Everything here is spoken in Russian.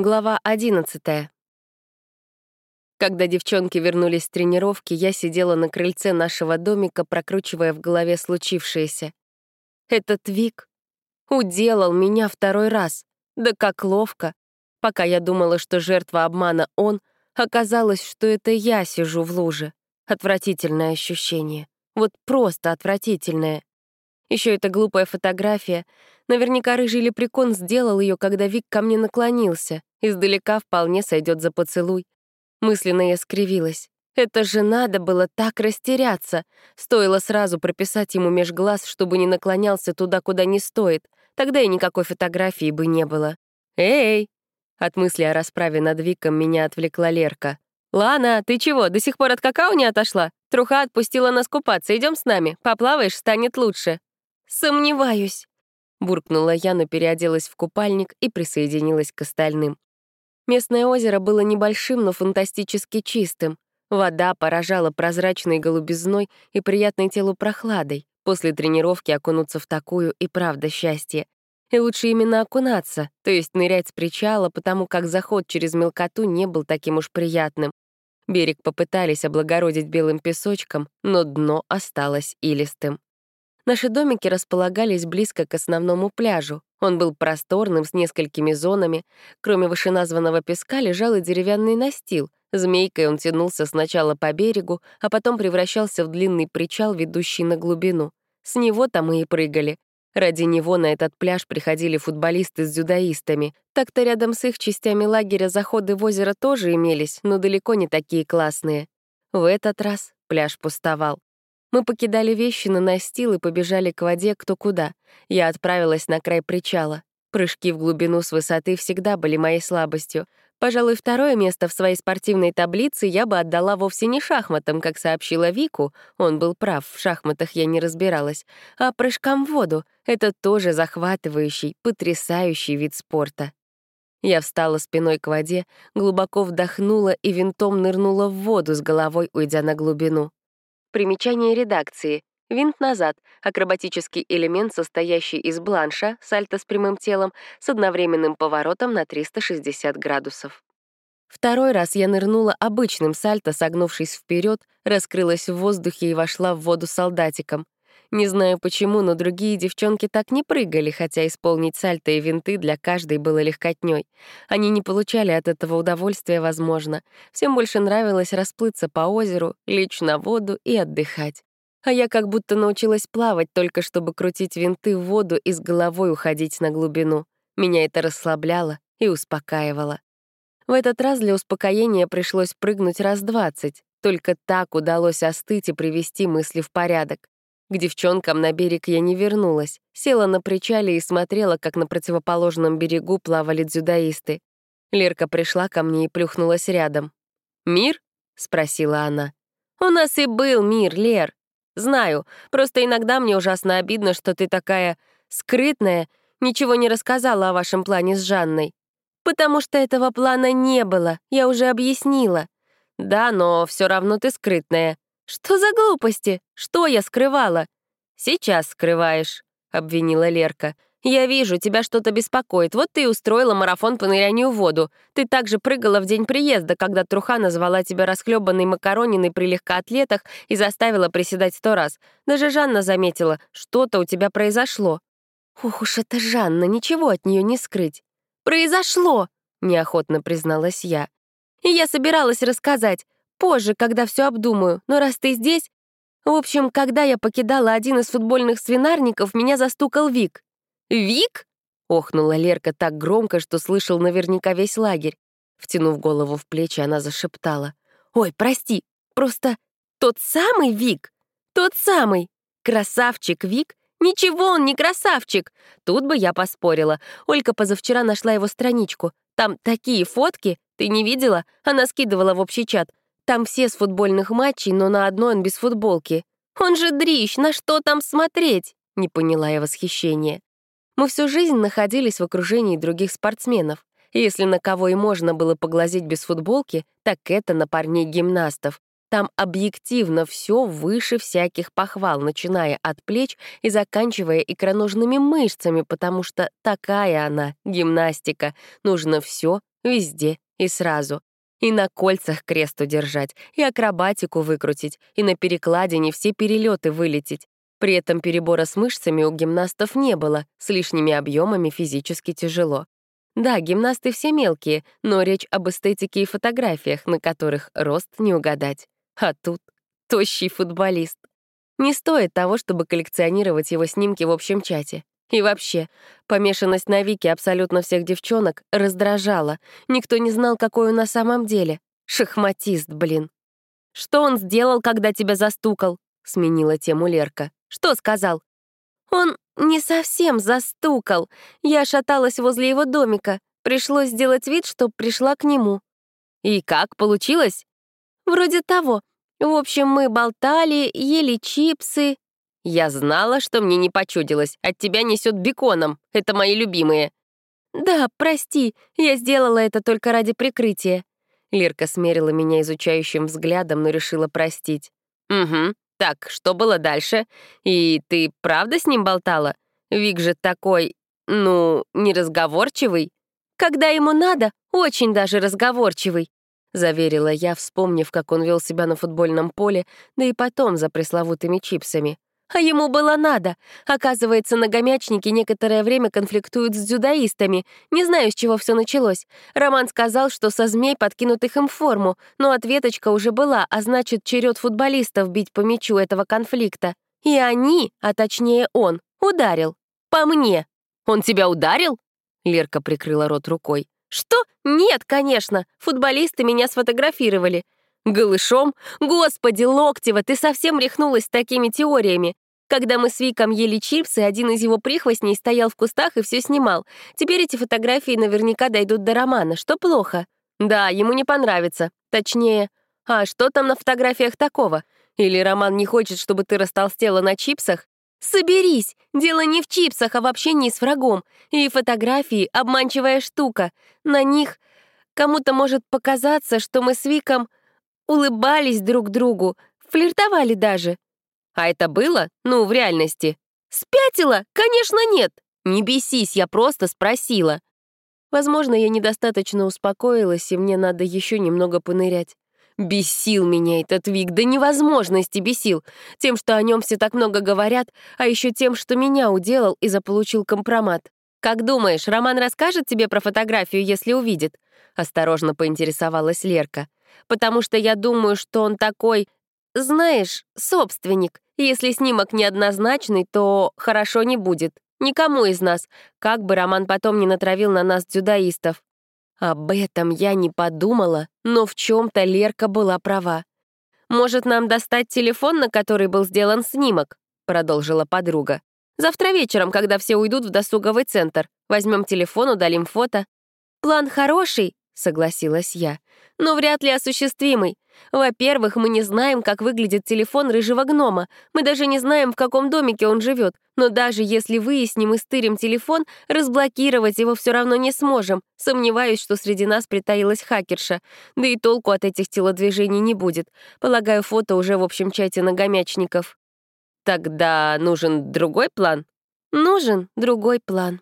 Глава 11. Когда девчонки вернулись с тренировки, я сидела на крыльце нашего домика, прокручивая в голове случившееся. Этот Вик уделал меня второй раз. Да как ловко. Пока я думала, что жертва обмана он, оказалось, что это я сижу в луже. Отвратительное ощущение. Вот просто отвратительное. Еще эта глупая фотография. Наверняка рыжий лепрекон сделал ее, когда Вик ко мне наклонился. Издалека вполне сойдет за поцелуй. Мысленно я скривилась. Это же надо было так растеряться. Стоило сразу прописать ему меж глаз, чтобы не наклонялся туда, куда не стоит. Тогда и никакой фотографии бы не было. «Эй!» От мысли о расправе над Виком меня отвлекла Лерка. «Лана, ты чего, до сих пор от какао не отошла? Труха отпустила нас купаться, идем с нами. Поплаваешь, станет лучше». «Сомневаюсь», — буркнула я, но переоделась в купальник и присоединилась к остальным. Местное озеро было небольшим, но фантастически чистым. Вода поражала прозрачной голубизной и приятной телу прохладой. После тренировки окунуться в такую и правда счастье. И лучше именно окунаться, то есть нырять с причала, потому как заход через мелкоту не был таким уж приятным. Берег попытались облагородить белым песочком, но дно осталось илистым. Наши домики располагались близко к основному пляжу. Он был просторным, с несколькими зонами. Кроме вышеназванного песка лежал и деревянный настил. Змейкой он тянулся сначала по берегу, а потом превращался в длинный причал, ведущий на глубину. С него-то мы и прыгали. Ради него на этот пляж приходили футболисты с дзюдоистами. Так-то рядом с их частями лагеря заходы в озеро тоже имелись, но далеко не такие классные. В этот раз пляж пустовал. Мы покидали вещи на настил и побежали к воде кто куда. Я отправилась на край причала. Прыжки в глубину с высоты всегда были моей слабостью. Пожалуй, второе место в своей спортивной таблице я бы отдала вовсе не шахматам, как сообщила Вику. Он был прав, в шахматах я не разбиралась. А прыжкам в воду — это тоже захватывающий, потрясающий вид спорта. Я встала спиной к воде, глубоко вдохнула и винтом нырнула в воду с головой, уйдя на глубину. Примечание редакции. Винт назад — акробатический элемент, состоящий из бланша, сальто с прямым телом, с одновременным поворотом на 360 градусов. Второй раз я нырнула обычным сальто, согнувшись вперед, раскрылась в воздухе и вошла в воду солдатиком. Не знаю почему, но другие девчонки так не прыгали, хотя исполнить сальто и винты для каждой было легкотней. Они не получали от этого удовольствия, возможно. Всем больше нравилось расплыться по озеру, лечь на воду и отдыхать. А я как будто научилась плавать, только чтобы крутить винты в воду и с головой уходить на глубину. Меня это расслабляло и успокаивало. В этот раз для успокоения пришлось прыгнуть раз двадцать. Только так удалось остыть и привести мысли в порядок. К девчонкам на берег я не вернулась. Села на причале и смотрела, как на противоположном берегу плавали дзюдоисты. Лерка пришла ко мне и плюхнулась рядом. «Мир?» — спросила она. «У нас и был мир, Лер. Знаю, просто иногда мне ужасно обидно, что ты такая скрытная, ничего не рассказала о вашем плане с Жанной. Потому что этого плана не было, я уже объяснила. Да, но все равно ты скрытная. «Что за глупости? Что я скрывала?» «Сейчас скрываешь», — обвинила Лерка. «Я вижу, тебя что-то беспокоит. Вот ты и устроила марафон по нырянию в воду. Ты также прыгала в день приезда, когда Труха назвала тебя расхлебанной макарониной при легкоатлетах и заставила приседать сто раз. Даже Жанна заметила, что-то у тебя произошло». «Ох уж это Жанна, ничего от нее не скрыть». «Произошло!» — неохотно призналась я. «И я собиралась рассказать. Позже, когда все обдумаю, но раз ты здесь... В общем, когда я покидала один из футбольных свинарников, меня застукал Вик. «Вик?» — охнула Лерка так громко, что слышал наверняка весь лагерь. Втянув голову в плечи, она зашептала. «Ой, прости, просто тот самый Вик? Тот самый! Красавчик Вик? Ничего он не красавчик! Тут бы я поспорила. Олька позавчера нашла его страничку. Там такие фотки, ты не видела? Она скидывала в общий чат. Там все с футбольных матчей, но на одной он без футболки. Он же дрищ, на что там смотреть? Не поняла я восхищения. Мы всю жизнь находились в окружении других спортсменов. если на кого и можно было поглазеть без футболки, так это на парней-гимнастов. Там объективно все выше всяких похвал, начиная от плеч и заканчивая икроножными мышцами, потому что такая она, гимнастика. Нужно все Везде и сразу. И на кольцах крест удержать, и акробатику выкрутить, и на перекладине все перелеты вылететь. При этом перебора с мышцами у гимнастов не было, с лишними объемами физически тяжело. Да, гимнасты все мелкие, но речь об эстетике и фотографиях, на которых рост не угадать. А тут тощий футболист. Не стоит того, чтобы коллекционировать его снимки в общем чате. И вообще, помешанность на Вике абсолютно всех девчонок раздражала. Никто не знал, какой он на самом деле. Шахматист, блин. «Что он сделал, когда тебя застукал?» — сменила тему Лерка. «Что сказал?» «Он не совсем застукал. Я шаталась возле его домика. Пришлось сделать вид, что пришла к нему». «И как, получилось?» «Вроде того. В общем, мы болтали, ели чипсы, я знала, что мне не почудилось. От тебя несет беконом. Это мои любимые. Да, прости, я сделала это только ради прикрытия. Лирка смерила меня изучающим взглядом, но решила простить. Угу. Так, что было дальше? И ты правда с ним болтала? Вик же такой, ну, неразговорчивый. Когда ему надо, очень даже разговорчивый. — заверила я, вспомнив, как он вел себя на футбольном поле, да и потом за пресловутыми чипсами. А ему было надо. Оказывается, многомячники некоторое время конфликтуют с дзюдоистами. Не знаю, с чего все началось. Роман сказал, что со змей подкинут их им форму, но ответочка уже была, а значит, черед футболистов бить по мячу этого конфликта. И они, а точнее он, ударил. По мне. Он тебя ударил? Лерка прикрыла рот рукой. Что? Нет, конечно. Футболисты меня сфотографировали. Голышом? Господи, Локтева, ты совсем рехнулась такими теориями. Когда мы с Виком ели чипсы, один из его прихвостней стоял в кустах и все снимал. Теперь эти фотографии наверняка дойдут до Романа, что плохо. Да, ему не понравится. Точнее, а что там на фотографиях такого? Или Роман не хочет, чтобы ты растолстела на чипсах? Соберись! Дело не в чипсах, а в общении с врагом. И фотографии — обманчивая штука. На них кому-то может показаться, что мы с Виком улыбались друг другу, флиртовали даже. А это было? Ну, в реальности. Спятила? Конечно, нет. Не бесись, я просто спросила. Возможно, я недостаточно успокоилась, и мне надо еще немного понырять. Бесил меня этот Вик, до невозможности бесил. Тем, что о нем все так много говорят, а еще тем, что меня уделал и заполучил компромат. «Как думаешь, Роман расскажет тебе про фотографию, если увидит?» Осторожно поинтересовалась Лерка потому что я думаю, что он такой, знаешь, собственник. Если снимок неоднозначный, то хорошо не будет. Никому из нас, как бы Роман потом не натравил на нас дзюдоистов. Об этом я не подумала, но в чем то Лерка была права. «Может, нам достать телефон, на который был сделан снимок?» — продолжила подруга. «Завтра вечером, когда все уйдут в досуговый центр. Возьмем телефон, удалим фото». «План хороший», — согласилась я но вряд ли осуществимый. Во-первых, мы не знаем, как выглядит телефон рыжего гнома. Мы даже не знаем, в каком домике он живет. Но даже если выясним и стырим телефон, разблокировать его все равно не сможем. Сомневаюсь, что среди нас притаилась хакерша. Да и толку от этих телодвижений не будет. Полагаю, фото уже в общем чате нагомячников. Тогда нужен другой план? Нужен другой план.